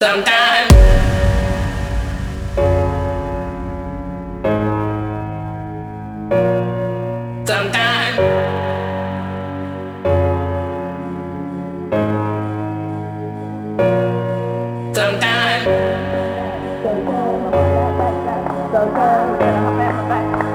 Sometime. Sometime. Sometime.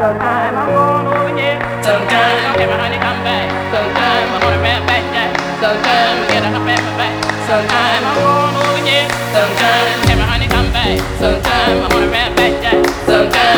Sometime I'm going over here. Sometime. Don't get my honey come back. Sometime I'm gonna rap back jack. Sometimes I wanna, yeah. Sometimes honey come back. Sometimes I wanna rap back. Sometimes.